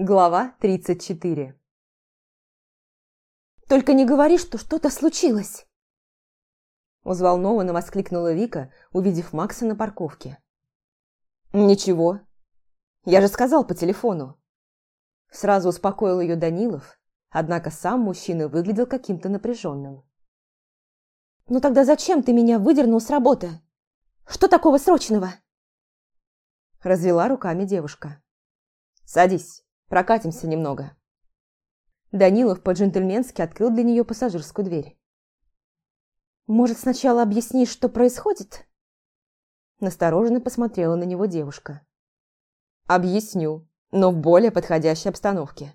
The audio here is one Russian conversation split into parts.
Глава 34 «Только не говори, что что-то случилось!» Взволнованно воскликнула Вика, увидев Макса на парковке. «Ничего. Я же сказал по телефону». Сразу успокоил ее Данилов, однако сам мужчина выглядел каким-то напряженным. «Ну тогда зачем ты меня выдернул с работы? Что такого срочного?» Развела руками девушка. «Садись». Прокатимся немного». Данилов по-джентльменски открыл для нее пассажирскую дверь. «Может, сначала объяснишь, что происходит?» Настороженно посмотрела на него девушка. «Объясню, но в более подходящей обстановке».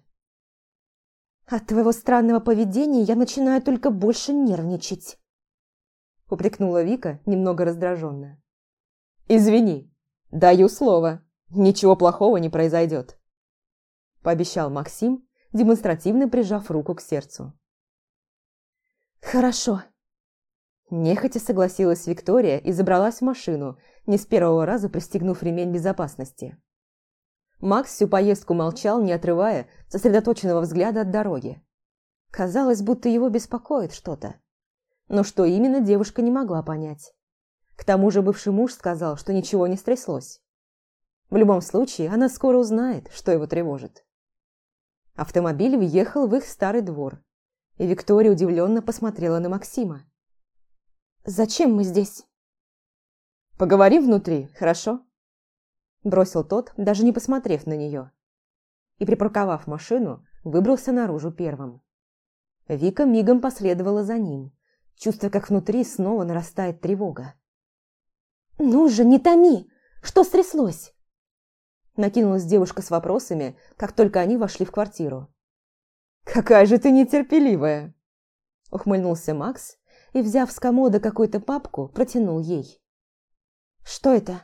«От твоего странного поведения я начинаю только больше нервничать», упрекнула Вика, немного раздраженно. «Извини, даю слово, ничего плохого не произойдет» пообещал Максим, демонстративно прижав руку к сердцу. «Хорошо». Нехотя согласилась Виктория и забралась в машину, не с первого раза пристегнув ремень безопасности. Макс всю поездку молчал, не отрывая сосредоточенного взгляда от дороги. Казалось, будто его беспокоит что-то. Но что именно, девушка не могла понять. К тому же бывший муж сказал, что ничего не стряслось. В любом случае, она скоро узнает, что его тревожит. Автомобиль въехал в их старый двор, и Виктория удивленно посмотрела на Максима. «Зачем мы здесь?» «Поговорим внутри, хорошо?» Бросил тот, даже не посмотрев на нее. И, припарковав машину, выбрался наружу первым. Вика мигом последовала за ним, чувствуя, как внутри снова нарастает тревога. «Ну же, не томи! Что стряслось?» Накинулась девушка с вопросами, как только они вошли в квартиру. «Какая же ты нетерпеливая!» Ухмыльнулся Макс и, взяв с комода какую-то папку, протянул ей. «Что это?»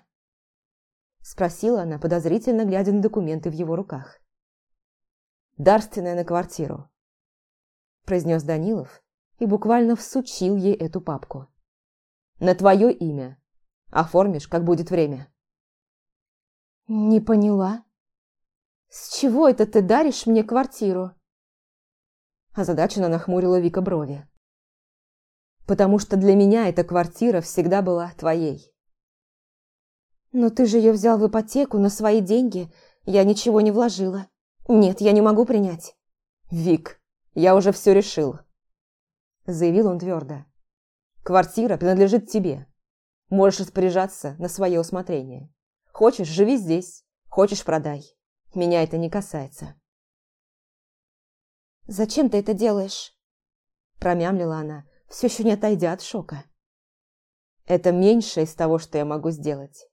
Спросила она, подозрительно глядя на документы в его руках. «Дарственная на квартиру», произнес Данилов и буквально всучил ей эту папку. «На твое имя. Оформишь, как будет время». «Не поняла. С чего это ты даришь мне квартиру?» Озадаченно нахмурила Вика брови. «Потому что для меня эта квартира всегда была твоей». «Но ты же ее взял в ипотеку на свои деньги. Я ничего не вложила. Нет, я не могу принять». «Вик, я уже все решил», – заявил он твердо. «Квартира принадлежит тебе. Можешь распоряжаться на свое усмотрение. Хочешь, живи здесь, хочешь, продай. Меня это не касается. «Зачем ты это делаешь?» Промямлила она, все еще не отойдя от шока. «Это меньше из того, что я могу сделать».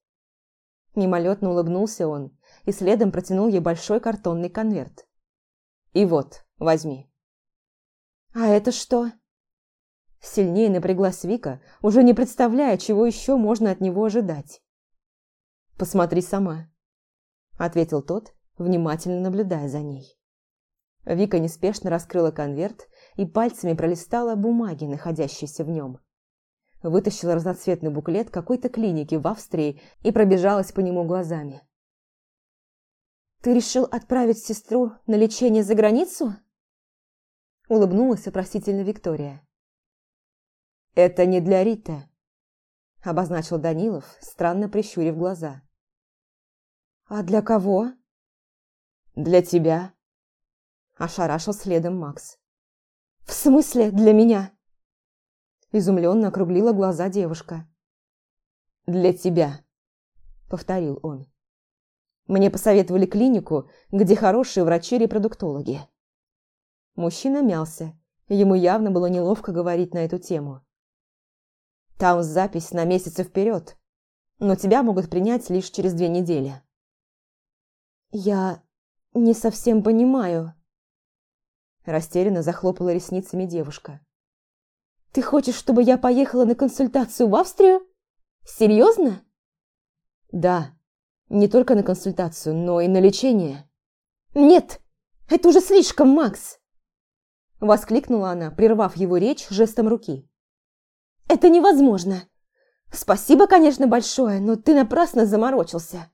Мимолетно улыбнулся он и следом протянул ей большой картонный конверт. «И вот, возьми». «А это что?» Сильнее напряглась Вика, уже не представляя, чего еще можно от него ожидать. «Посмотри сама», – ответил тот, внимательно наблюдая за ней. Вика неспешно раскрыла конверт и пальцами пролистала бумаги, находящиеся в нем. Вытащила разноцветный буклет какой-то клиники в Австрии и пробежалась по нему глазами. «Ты решил отправить сестру на лечение за границу?» Улыбнулась вопросительно Виктория. «Это не для Риты», – обозначил Данилов, странно прищурив глаза. «А для кого?» «Для тебя», – ошарашил следом Макс. «В смысле для меня?» Изумленно округлила глаза девушка. «Для тебя», – повторил он. «Мне посоветовали клинику, где хорошие врачи-репродуктологи». Мужчина мялся, ему явно было неловко говорить на эту тему. «Там запись на месяцы вперед, но тебя могут принять лишь через две недели». «Я не совсем понимаю». Растерянно захлопала ресницами девушка. «Ты хочешь, чтобы я поехала на консультацию в Австрию? Серьезно?» «Да, не только на консультацию, но и на лечение». «Нет, это уже слишком, Макс!» Воскликнула она, прервав его речь жестом руки. «Это невозможно! Спасибо, конечно, большое, но ты напрасно заморочился!»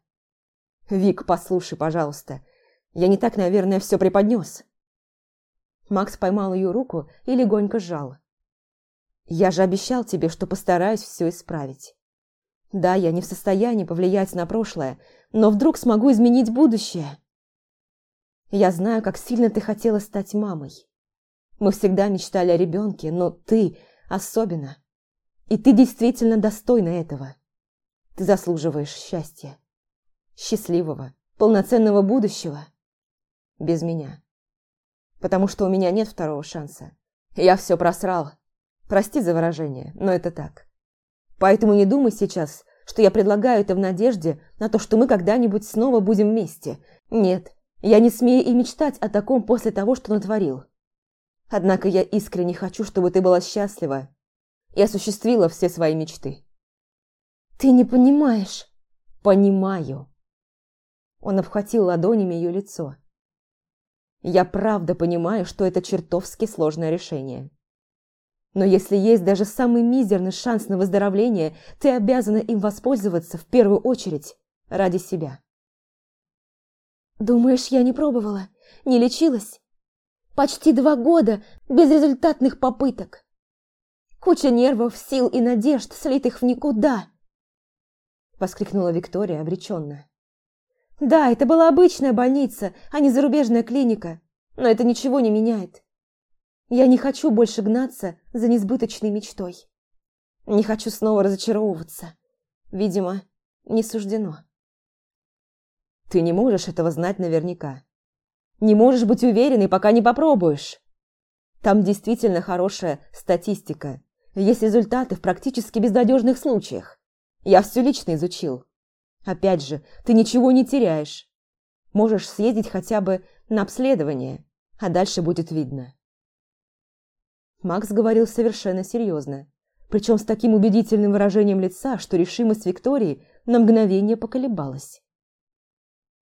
«Вик, послушай, пожалуйста. Я не так, наверное, все преподнес. Макс поймал ее руку и легонько сжал. Я же обещал тебе, что постараюсь все исправить. Да, я не в состоянии повлиять на прошлое, но вдруг смогу изменить будущее. Я знаю, как сильно ты хотела стать мамой. Мы всегда мечтали о ребенке, но ты особенно. И ты действительно достойна этого. Ты заслуживаешь счастья. Счастливого, полноценного будущего. Без меня. Потому что у меня нет второго шанса. Я все просрал. Прости за выражение, но это так. Поэтому не думай сейчас, что я предлагаю это в надежде на то, что мы когда-нибудь снова будем вместе. Нет, я не смею и мечтать о таком после того, что натворил. Однако я искренне хочу, чтобы ты была счастлива и осуществила все свои мечты. Ты не понимаешь. Понимаю. Он обхватил ладонями ее лицо. Я правда понимаю, что это чертовски сложное решение. Но если есть даже самый мизерный шанс на выздоровление, ты обязана им воспользоваться в первую очередь ради себя. Думаешь, я не пробовала, не лечилась? Почти два года безрезультатных попыток. Куча нервов, сил и надежд, слитых в никуда. Воскликнула Виктория обреченно. Да, это была обычная больница, а не зарубежная клиника, но это ничего не меняет. Я не хочу больше гнаться за несбыточной мечтой. Не хочу снова разочаровываться. Видимо, не суждено. Ты не можешь этого знать наверняка. Не можешь быть уверенной, пока не попробуешь. Там действительно хорошая статистика. Есть результаты в практически безнадежных случаях. Я все лично изучил. Опять же, ты ничего не теряешь. Можешь съездить хотя бы на обследование, а дальше будет видно. Макс говорил совершенно серьезно, причем с таким убедительным выражением лица, что решимость Виктории на мгновение поколебалась.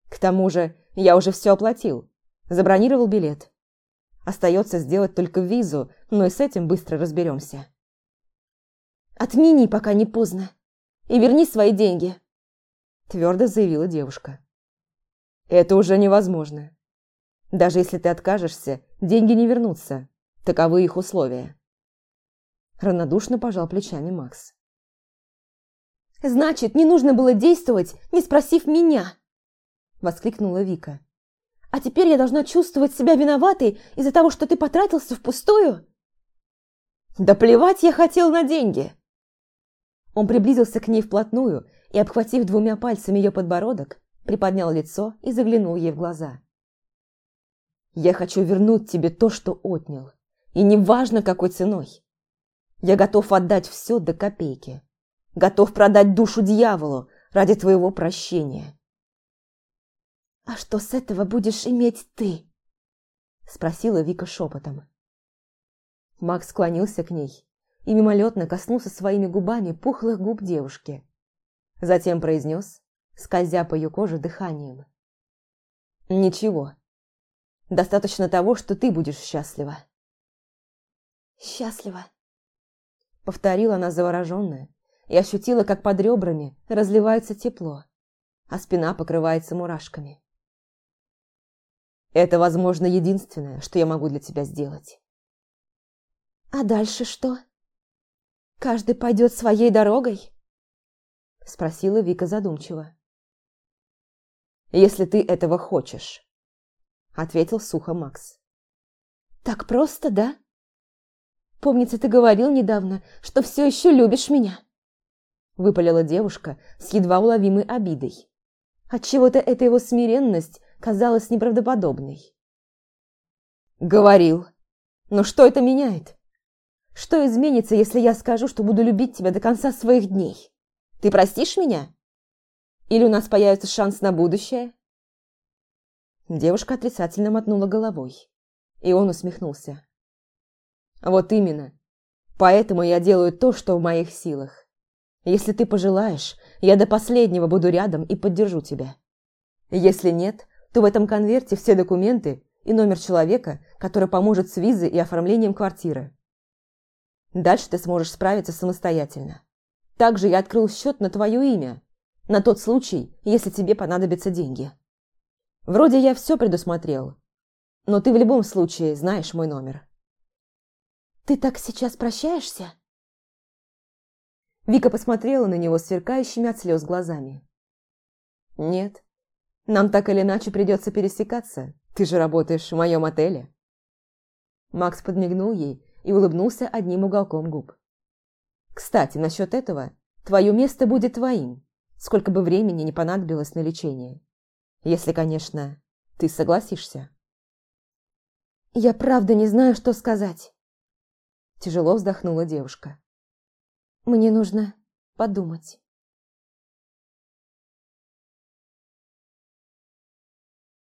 К тому же я уже все оплатил, забронировал билет. Остается сделать только визу, но и с этим быстро разберемся. «Отмени, пока не поздно, и верни свои деньги», твердо заявила девушка. «Это уже невозможно. Даже если ты откажешься, деньги не вернутся. Таковы их условия. Равнодушно пожал плечами Макс. «Значит, не нужно было действовать, не спросив меня!» Воскликнула Вика. «А теперь я должна чувствовать себя виноватой из-за того, что ты потратился впустую?» «Да плевать я хотел на деньги!» Он приблизился к ней вплотную и, обхватив двумя пальцами ее подбородок, приподнял лицо и заглянул ей в глаза. «Я хочу вернуть тебе то, что отнял. И неважно, какой ценой. Я готов отдать все до копейки. Готов продать душу дьяволу ради твоего прощения. «А что с этого будешь иметь ты?» Спросила Вика шепотом. Макс склонился к ней и мимолетно коснулся своими губами пухлых губ девушки. Затем произнес, скользя по ее коже дыханием. «Ничего. Достаточно того, что ты будешь счастлива». «Счастлива», — повторила она завороженная и ощутила, как под ребрами разливается тепло, а спина покрывается мурашками. «Это, возможно, единственное, что я могу для тебя сделать». «А дальше что? Каждый пойдет своей дорогой?» — спросила Вика задумчиво. «Если ты этого хочешь», — ответил сухо Макс. «Так просто, да?» Помнится, ты говорил недавно, что все еще любишь меня. Выпалила девушка с едва уловимой обидой. Отчего-то эта его смиренность казалась неправдоподобной. «Говорил. Но что это меняет? Что изменится, если я скажу, что буду любить тебя до конца своих дней? Ты простишь меня? Или у нас появится шанс на будущее?» Девушка отрицательно мотнула головой, и он усмехнулся. Вот именно. Поэтому я делаю то, что в моих силах. Если ты пожелаешь, я до последнего буду рядом и поддержу тебя. Если нет, то в этом конверте все документы и номер человека, который поможет с визой и оформлением квартиры. Дальше ты сможешь справиться самостоятельно. Также я открыл счет на твое имя, на тот случай, если тебе понадобятся деньги. Вроде я все предусмотрел. Но ты в любом случае знаешь мой номер. Ты так сейчас прощаешься? Вика посмотрела на него сверкающими от слез глазами. Нет, нам так или иначе придется пересекаться. Ты же работаешь в моем отеле. Макс подмигнул ей и улыбнулся одним уголком губ. Кстати, насчет этого, твое место будет твоим, сколько бы времени не понадобилось на лечение. Если, конечно, ты согласишься. Я правда не знаю, что сказать. Тяжело вздохнула девушка. Мне нужно подумать.